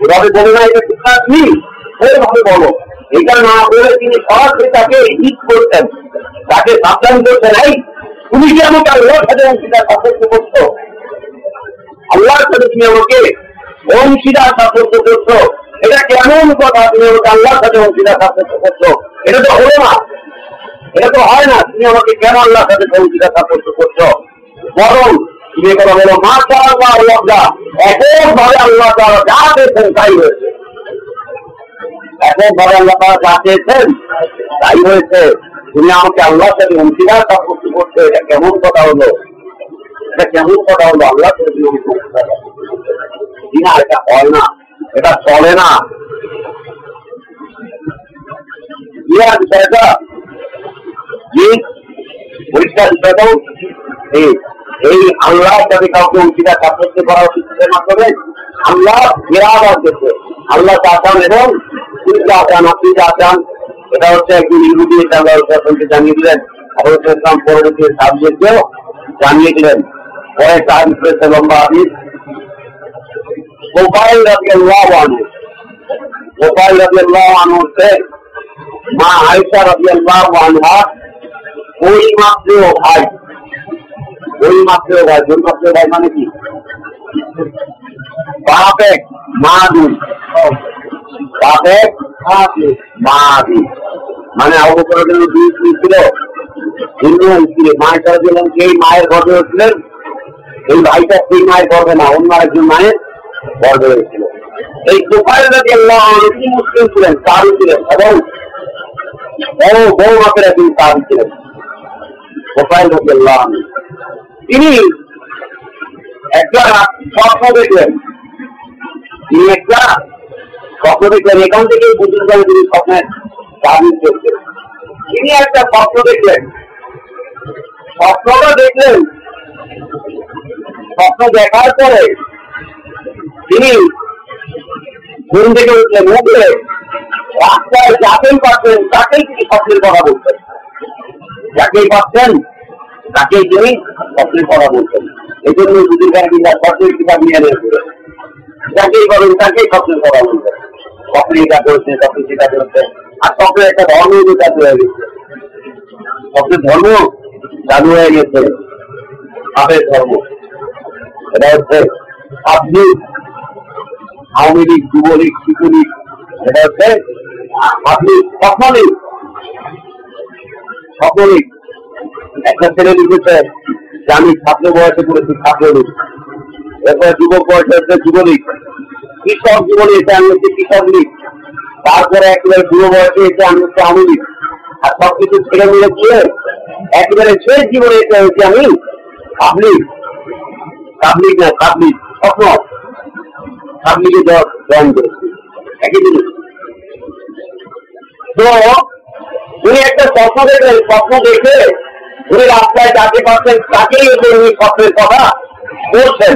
এভাবে বলো না, এটা ঠিক না তুমি ওইভাবে বলো। এটা না বলে তিনি সরাসরি তাকে হিট করতেন। তাকে সাবধান করতেন এই তুমি কি আমাকে আল্লাহর সাথে অংশীদার সাব্যস্ত করছ? আল্লাহর সাথে তুমি আমাকে অংশীদার সাব্যস্ত করছ? এটা কেমন কথা তুমি আমাকে আল্লাহর সাথে অংশীদার সাব্যস্ত করছ? এটা তো হলো না। এটা তো হয় না তুমি আমাকে কেন আল্লাহর সাথে অংশীদার সাব্যস্ত করছ? বরং তুমি কথা বলো মা আল্লাহ আল্লাহ এখন ভাবে আল্লাহ তারা যা পেয়েছেন তাই হয়েছে। এখন ভাবে আল্লাহ তারা যা চেয়েছেন তাই হয়েছে। তুমি আমাকে আল্লাহর সাথে অংশীদার সাব্যস্ত করছ এটা কেমন কথা হলো? এটা কেমন কথা হলো? আল্লাহ না, এটা হয় না। এটা চলে না। ইয়ার এই এই আল্লাহ সাথে কাউকে অংশীদার সাব্যস্ত করা উচিতের মাধ্যমে আল্লাহ আল্লাহ চাচান এবং তিনি চাচান আপনি চাচান এটা হচ্ছে একজন ইহুদি আল্লাহ রসুলকে জানিয়ে দিলেন। ইসলাম পরবর্তী সাবজেক্টেও জানিয়ে দিলেন। পরে তার বিষয়ে লম্বা আদিস গোপাল রবি আল্লাহ আনু গোপাল রবি আল্লাহ আনু হচ্ছে মা আয়সা রবি আল্লাহ আনহা, ওই মাত্র ভাই। ওই মাত্র ভাই, ওই মাত্র ভাই মানে কি? মা দুই মা দুই মানে দুই স্ত্রী ছিল, হিন্দু স্ত্রী। মায়ের সারা দিলেন সেই মায়ের গর্বে হচ্ছিলেন এই ভাইটা সেই মায়ের গর্বে না, অন্য একজন মায়ের গর্বে হয়েছিল এই রাজি অনেকই মুসলিম ছিলেন? তারু ছিলেন এবং বড় বড় মাপের একজন তারু ছিলেন। রাজি তিনি একটা স্বপ্ন দেখলেন তিনি একটা স্বপ্ন দেখলেন এখান থেকে বুঝতে পারে তিনি স্বপ্নের দাবি করছেন তিনি একটা স্বপ্ন দেখলেন। স্বপ্নটা দেখলেন। স্বপ্ন দেখার পরে তিনি ঘুম থেকে উঠলেন উঠলে রাস্তায় যাকেই পাচ্ছেন, তাকেই তিনি স্বপ্নের কথা বলতেন যাকেই পাচ্ছেন তাকেই তিনি স্বপ্নের কথা বলতেন এই জন্য দুদিনকার কিংবা স্বপ্নের কিতাব নিয়ে যাকেই বলেন, তাকেই স্বপ্নের কথা বলতেন স্বপ্নে এটা করেছে স্বপ্নে সেটা করেছে। আর স্বপ্নের একটা ধর্ম চালু হয়ে গেছে। স্বপ্নের ধর্ম চালু হয়ে গেছে। ভাবের ধর্ম। এটা হচ্ছে আপনি আওয়ামী লীগ, যুবলীগ, শিশুলীগ, এটা হচ্ছে আপনি স্বপ্নলীগ স্বপ্নলীগ একটা ছেলে লিখেছে যে আমি ছাত্র বয়সে করেছি ছাত্রলীগ। এরপরে যুবক বয়সে হচ্ছে যুবলীগ। কৃষক জীবনে এসে আমি হচ্ছে কৃষক লীগ। তারপরে একেবারে বুড়ো বয়সে এসে আমি হচ্ছে আওয়ামী লীগ। আর সবকিছু ছেড়ে মিলে দিয়ে একেবারে শেষ জীবনে এসে হচ্ছে আমি পাবলিক পাবলিক না পাবলিক স্বপ্ন। পাবলিকে জয়েন করেছি একই জিনিস। তো উনি একটা স্বপ্ন দেখলেন, স্বপ্ন দেখে উনি রাস্তায় যাকে পাচ্ছেন তাকেই উনি স্বপ্নের কথা বলছেন।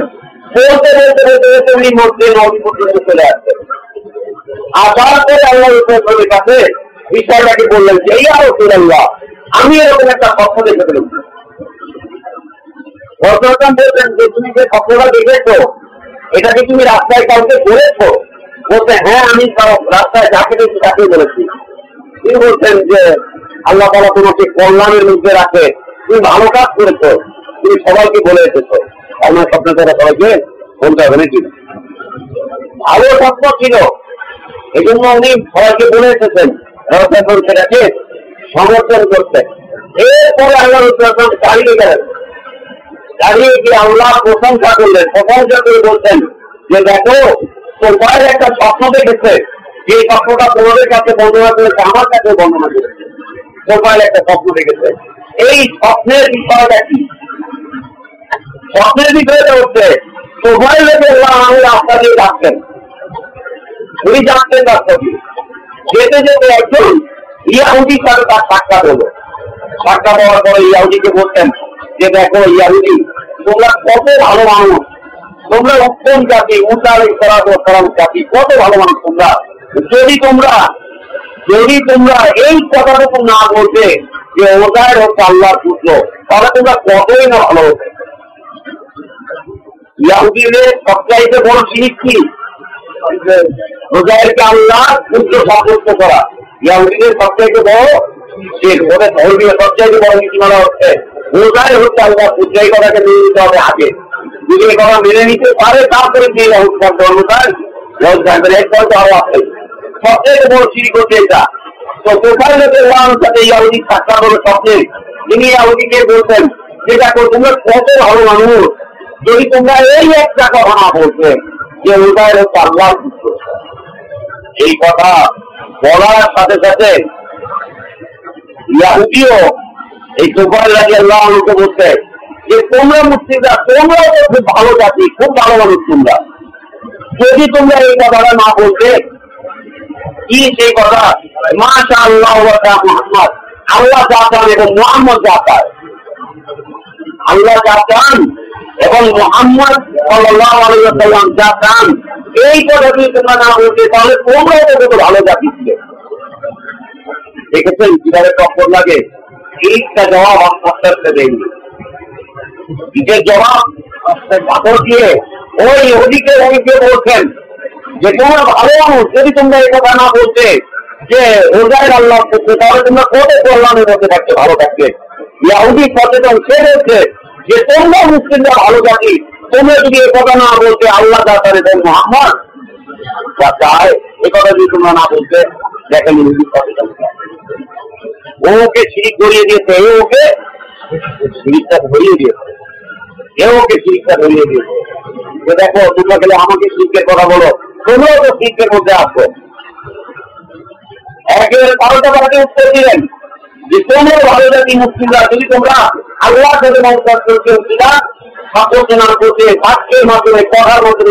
বলতে বলতে বলতে বলতে উনি মধ্যে নদী পর্যন্ত চলে আসছেন। আসার পরে আল্লাহ কাছে বিষয়টাকে বললেন যে, এই আরও আল্লাহ আমি এরকম একটা স্বপ্ন দেখে ফেলেছি। বর্তমান বলছেন যে, তুমি যে স্বপ্নটা দেখেছ, এটাকে তুমি রাস্তায় কাউকে বলেছ বলতে হ্যাঁ আমি রাস্তায় যাকে দেখছি তাকে বলেছি তিনি বলছেন যে, আল্লাহ তালা তোমাকে কল্যাণের মধ্যে রাখে। তুমি ভালো কাজ করেছ। তুমি সবাইকে বলে এসেছ। আমার স্বপ্ন তারা সবাইকে বলতে হবে, নাকি? ভালো স্বপ্ন ছিল। এই জন্য উনি সবাইকে বলে এসেছেন। সেটাকে সমর্থন করতে। এরপরে আল্লাহ রসুল দাঁড়িয়ে গেলেন। দাঁড়িয়ে গিয়ে আল্লাহ প্রশংসা করলেন। প্রশংসা করে বলছেন যে, দেখো বাইরে একটা স্বপ্ন দেখেছে। যে স্বপ্নটা তোমাদের কাছে বর্ণনা করেছে, আমার কাছে বর্ণনা করেছে। তোর বাইরে একটা স্বপ্ন দেখেছে। এই স্বপ্নের বিষয়টা কি? স্বপ্নের বিষয়টা হচ্ছে তোমার লোকে আমি রাস্তা দিয়ে যাচ্ছেন উনি জানতেন রাস্তাটি যেতে যেতে একজন ইয়াহুদির সাথে তার সাক্ষাৎ হলো। সাক্ষাৎ হওয়ার পরে ইয়াহুদিকে বলতেন যে, দেখো ইয়াহুদি, তোমরা কত ভালো মানুষ। তোমরা উত্তম জাতি উতাল করাম জাতি, কত ভালো মানুষ তোমরা। যদি তোমরা যদি তোমরা এই কথাটুকু না বলতে যে ওটাই হচ্ছে আল্লাহর পুত্র, তাহলে তোমরা কতই না ভালো হতে? সবচাইতে বড় জিনিস কি? রোজাইরকে আল্লাহ পুত্র সাব্যস্ত করা। ইয়াহুদিদের সবচাইতে বড় ওদের ধর্মীয় সবচাইতে বড় নীতিমালা হচ্ছে, রোজাই হচ্ছে আল্লাহ পুত্র, এই কথাকে মেনে নিতে হবে আগে। যদি এই কথা মেনে নিতে পারে, তারপরে যে তার ধর্মটার রোজ এরপর তো আরও আছে। সবচেয়ে বড় সিঁড়ি করছে এটা। তো কোথায় লোকের সাথে সাক্ষাৎ হলো স্বপ্নে? তিনি দেখো তোমরা কত ভালো মানুষ। যদি তোমরা এই একটা কথা বলতে, যে পুত্র। এই কথা বলার সাথে সাথে ইয়াহুদিও এই লাগে আল্লাহ বলতে যে তোমরা মুসলিমরা তোমরাও তো খুব ভালো জাতি, খুব ভালো মানুষ তোমরা। যদি তোমরা এই কথাটা না বলতে কি সেই কথা? মাশা আল্লাহ আল্লাহ যা চান এবং মোহাম্মদ যা চান আল্লাহ যা চান এবং মোহাম্মদ সাল্লাম যা চান, এই কথা যদি তোমরা না বলতে তাহলে তোমরাও তো কত ভালো জাতি ছিল। দেখেছেন কীভাবে টক্কর লাগে? এইটা জবাব আস্তে দেয়নি। নিজের জবাব দিয়ে ওই ওদিকে ওদিকে বলছেন যে তোমরা ভালো মানুষ, যদি তোমরা এই কথা না বলতে যে রোজায় আল্লাহ করতে তাহলে তোমরা কত কল্যাণের মধ্যে থাকতে ভালো থাকবে? ইয়াহুদি সচেতন সে বলছে যে তোমরা মুসলিমরা ভালো জাতি, তোমরা যদি এ কথা না বলতে আল্লাহ দাতারে দেন মোহাম্মদ, যা চায় এ কথা যদি তোমরা না বলতে, দেখেন ইহুদি সচেতন ও ওকে সিঁড়ি করিয়ে দিয়েছে, এ ওকে সিঁড়িটা ধরিয়ে দিয়েছে। এ ওকে সিঁড়িটা ধরিয়ে দিয়েছে। যে দেখো, তোমরা গেলে আমাকে শিল্পের কথা বলো। তো শিল্পের মধ্যে উত্তর দিলেন যে ভালো জাতি মুসলিমরা যদি তোমরা আল্লাহ করতে না করতে মাধ্যমে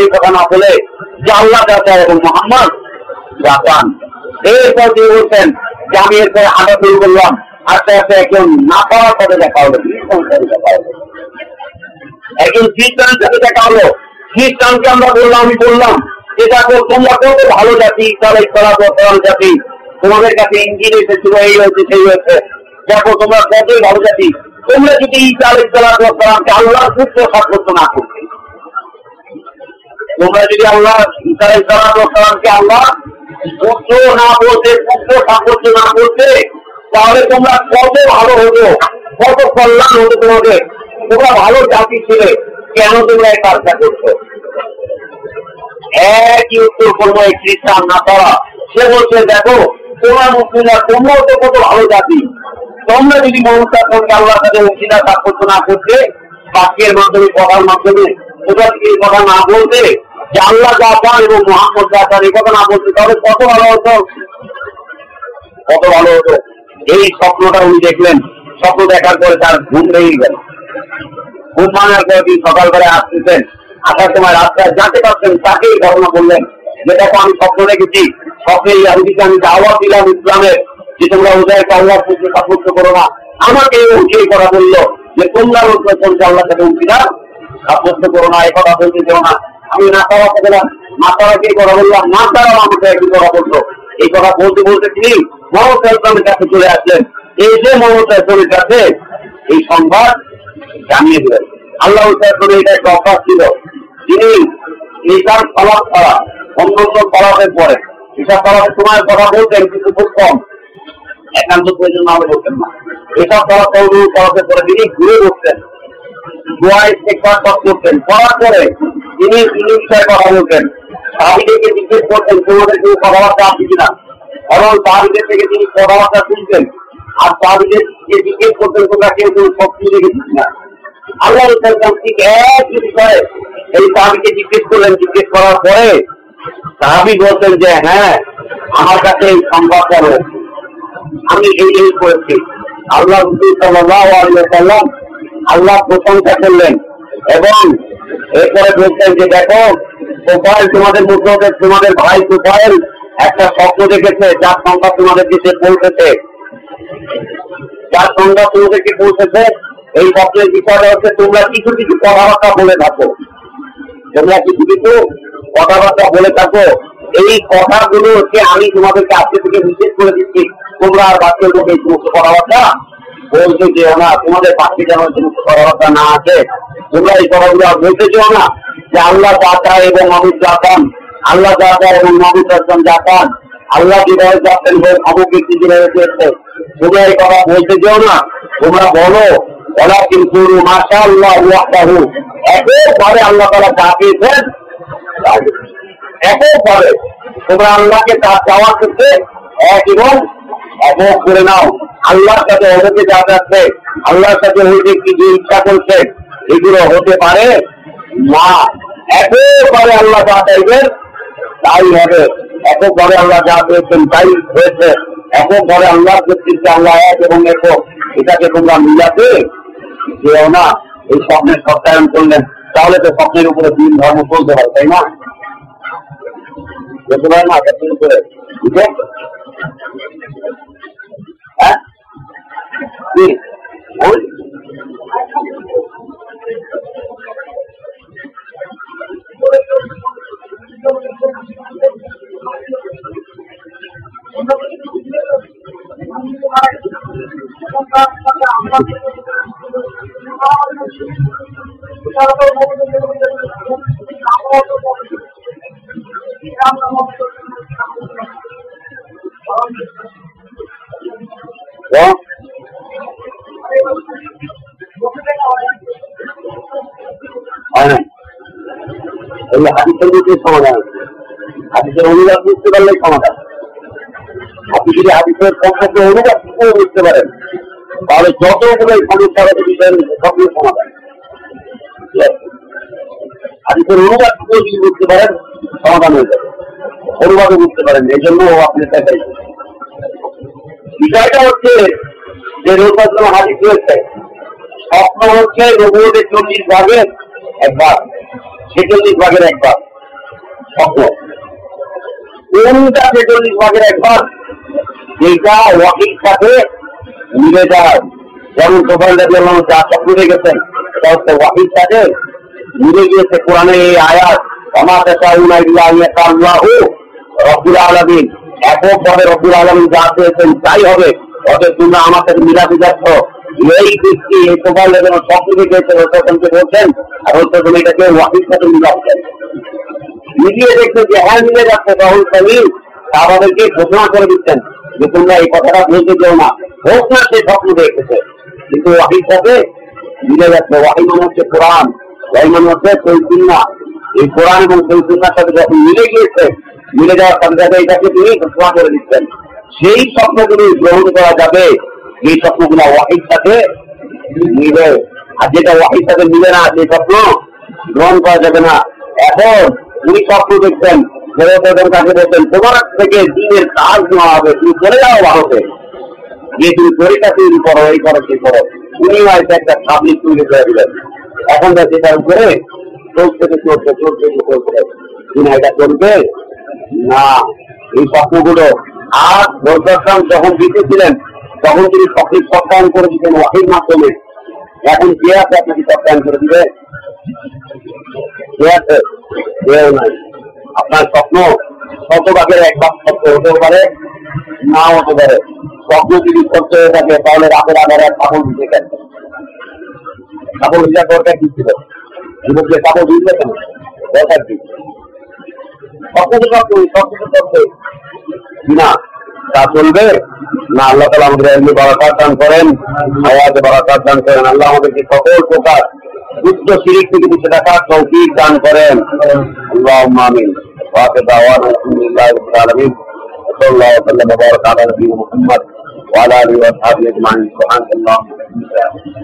এই কথা না বলে যে আল্লাহ এবং মোহাম্মদ জাপান এরপর বলছেন, যে আমি এরপরে শুরু করলাম আস্তে আস্তে একজন না পাওয়ার দেখা হলো একজন সাথে দেখা হলো। খ্রিস্টানকে আমরা বললাম, আমি বললাম যে দেখো তোমরা ভালো জাতি জাতি। তোমাদের কাছে ইঞ্জিন এসেছিল, এই হয়েছে, সেই হয়েছে। দেখো, তোমরা কতই ভালো জাতি। তোমরা যদি ঈসা আলাই সালামকে আল্লাহর পুত্র সাব্যস্ত না করতে তোমরা যদি আল্লাহ আল্লাহ পুত্র না বলতে পুত্র না করতে তাহলে তোমরা কত ভালো হতো, কত কল্যাণ হতো তোমাদের। তোমরা ভালো জাতি ছিলে, কেন তোমরা এই কাজটা করছ? একই উত্তর করব এই খ্রিস্টান, না করা সে বলছে, দেখো, তোমরা মুসলিমরা তোমরাও তো কত ভালো জাতি। তোমরা যদি মমতার সঙ্গে আল্লাহর সাথে অংশীদার সাব্যস্ত না করতে, বাক্যের মাধ্যমে, কথার মাধ্যমে, কোথা থেকে কথা না বলতে, যে আল্লাহ যা পান এবং মোহাম্মদ যা পান এই কথা না বলতে, তাহলে কত ভালো হতো? কত ভালো হতো? এই স্বপ্নটা উনি দেখলেন। স্বপ্ন দেখার পরে তার ঘুম ভেঙে গেল। ঘুম ভাঙার পরে তিনি সকালবেলায় আসতেছেন। আসার সময় রাস্তায় যাতে পারছেন তাকেই ঘটনা বললেন। যে দেখো আমি স্বপ্ন দেখেছি, স্বপ্নে ইয়াহুদিকে আমি দাওয়াত দিলাম ইসলামের, যে তোমরা ওদেরকে আল্লাহ সাব্যস্ত করো না। আমাকে উঠিয়ে করা বলল যে, তোমরা চলছে আল্লাহ সাথে উঠিরা সাব্যস্ত করো না এ কথা বলতে দেও না। আমি না তারাকে গেলাম, না তারাকে কথা বললাম, না তারাও আমাকে একই কথা বলল। এই কথা বলতে বলতে তিনি মমতা ইসলামের কাছে চলে আসলেন। এই যে মমতা ইসলামের কাছে এই সংবাদ জানিয়ে দিলেন। আল্লাহ করে এটা একটা অভ্যাস ছিল তিনি এইটার ফলাপ করা অন্য অন্য ফলাপের পরে এসব ফলাপের সময় কথা বলতেন, কিন্তু খুব কম। একান্ত প্রয়োজন না বলতেন না। এসব ফলাপ ফলাপের পরে তিনি ঘুরে বসতেন। দোয়ায় একবার পথ করতেন। করার পরে তিনি তিনি কথা বলতেন। সাহাবিদেরকে জিজ্ঞেস করতেন, তোমাদের কথাবার্তা আছে কিনা? এবং সাহাবিদের থেকে তিনি কথাবার্তা শুনতেন। আর সাহাবিদেরকে জিজ্ঞেস করতেন, তোমরা কেউ কেউ শক্তি রেখেছিস না আল্লাহ ঠিক এক বিষয়ে এই সাহাবিকে জিজ্ঞেস করলেন, জিজ্ঞেস করার পরে সাহাবি বলতেন যে হ্যাঁ আমার কাছে এই সংবাদটা রয়েছে। আমি এই এই করেছি। আল্লাহ সাল্লাম আল্লাহ প্রশংসা করলেন এবং এরপরে বলছেন যে, দেখো তোফাইল তোমাদের মধ্যে তোমাদের ভাই তোফাইল একটা স্বপ্ন দেখেছে, যার সংখ্যা তোমাদের দিতে পৌঁছেছে। যার সংখ্যা তোমাদেরকে পৌঁছেছে, এই স্বপ্নের বিষয়টা হচ্ছে তোমরা কিছু কিছু কথাবার্তা বলে থাকো। তোমরা কিছু কিছু কথাবার্তা বলে থাকো। এই কথাগুলো হচ্ছে আমি তোমাদেরকে আজকে থেকে নিষেধ করে দিচ্ছি, তোমরা আর বাচ্চার লোক এই সমস্ত কথাবার্তা। বলতে যেও না, তোমাদের পাখি যেন সমস্ত কথাবার্তা না আছে তোমরা এই কথাগুলো আর বলতে চেও না যে, আল্লাহ দাতা এবং মানুষ জাপান আল্লাহ দাতা এবং মানুষ আসলাম জাপান আল্লাহ যেভাবে যাচ্ছেন আমাকে কি যেভাবে চেয়েছে তোমরা এই কথা বলতে চেও না? তোমরা বলো কিন্তু মাসা আল্লাহ ওয়াহদাহু। একবারে আল্লাহ একবারে তোমরা আল্লাহকে তার চাওয়ার ক্ষেত্রে এক এবং করে নাও। আল্লাহর সাথে অবকে যা যাচ্ছে আল্লাহর সাথে কি যে ইচ্ছা করছে। এগুলো হতে পারে না একবারে আল্লাহ যা চাইবেন তাই হবে। এককভাবে আল্লাহ যা পেয়েছেন তাই হয়েছে। এককভাবে আল্লাহর কর্তৃত্বে আল্লাহ এক এবং একক। এটাকে তোমরা মিলাতে যেও না এই স্বপ্নের সত্যায়ন করলেন। তাহলে তো স্বপ্নের উপরে দিন ধর্ম চলতে হয়, তাই না? বুঝতে পারে না স্বপ্নের উপরে বুঝে হ্যাঁ? কি? হাদিসের মধ্যে সমাধান আছে। হাদিসের অনুবাদ বুঝতে পারলে সমাধান আপনি যদি হাদিসের কমপক্ষে অনুবাদ বুঝতে পারেন তাহলে যতগুলো সমস্যা আছে বিষয়ের সবগুলো সমাধান। হাদিসের অনুবাদ যদি বুঝতে পারেন, সমাধান হয়ে যাবে। অনুবাদও বুঝতে পারেন, এই জন্য আপনি তাই বিষয়টা হচ্ছে যে রোজার হাদিস রয়েছে, স্বপ্ন হচ্ছে নবুয়ের চল্লিশ ভাগের একবার, ছেচল্লিশ ভাগের একবার স্বপ্ন। কোনটা ছেচল্লিশ ভাগের একবার? যেটা ওয়াকির সাথে মিলে যায় যেমন সোফান রাজি আল্লাহ যা স্বপ্ন হচ্ছে ওয়াকির সাথে মিলে গিয়েছে কোরআনে এই আয়াত আমার পেশা আল্লাহ রব্বুল আলমিন। এককভাবে রব্বুল আলমিন যা চেয়েছেন তাই হবে। অতএব তোমরা আমার সাথে মিলাপি যাচ্ছ। এই ব্যক্তি এই সোফান রাজি স্বপ্ন দেখেছে রোশনকে বলছেন, আর তুমি এটাকে ওয়াকির সাথে মিলাচ্ছেন মিলিয়ে দেখছে যে হ্যাঁ মিলে যাচ্ছে, তখন সামিল আমাদেরকে ঘোষণা করে দিচ্ছেন। যে তোমরা এই কথাটা বলতে চাও না, হোক না সে স্বপ্ন দেখেছে। কিন্তু ওয়াহির সাথে মিলে যাচ্ছে ওয়াহি মানে হচ্ছে কোরআন। ওয়াহি মানে হচ্ছে সৈসুন্না এই কোরআন এবং সৈসুন্নার সাথে যখন মিলে গিয়েছে, মিলে যাওয়ার সাথে সাথে এটাকে তিনি ঘোষণা করে দিচ্ছেন। সেই স্বপ্নগুলি গ্রহণ করা যাবে। এই স্বপ্নগুলো ওয়াহির সাথে মিলে। আর যেটা ওয়াহির সাথে মিলে না, সেই স্বপ্ন গ্রহণ করা যাবে না। এখন উনি স্বপ্ন দেখছেন। তোমার থেকে দিনের কাজ নেওয়া হবে, তুমি চলে যাও ভারতে। যে তুমি তৈরি করো, এই করো, সেই করো। হয়তো একটা সাবলিক তৈরি করে দিলেন। এখন যা সেটার উপরে চলছে চলছে তিনি এটা করবে? না। এই স্বপ্নগুলো আর যখন তখন তিনি করে দিতেন ওয়াহির মাধ্যমে। এখন কে আছে আপনাকে সত্যায়ন করে দিবে? কে আছে? কেউ নাই। আপনার স্বপ্ন শতভাগের এক ভাগ সত্য হতেও পারে না হতে পারে। স্বপ্ন যদি সত্য হয়ে থাকে, তাহলে রাতের আধারে এক কাপড় দিতে কেন কাপড় বিচার দরকার কি ছিল? যুবকদের কাপড় দিতে কেন দরকার কি? স্বপ্ন স্বপ্ন তো সত্য না তা চলবে না আল্লাহ তালা আমাদের এমনি বারাকাত দান করেন আয়াতে বারাকাত দান করেন আল্লাহ আমাদেরকে সকল প্রকার উচ্চ সিরিজ থেকে কিছু টাকা তৌফিক দান করেন আল্লাহ মামিন وآخر دعوانا الحمد لله رب العالمين وصلى الله وسلم وبارك على نبينا محمد وعلى اله واصحابه اجمعين سبحانك اللهم وبحمدك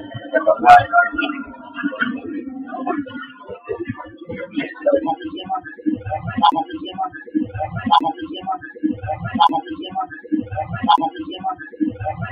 Merci à tous.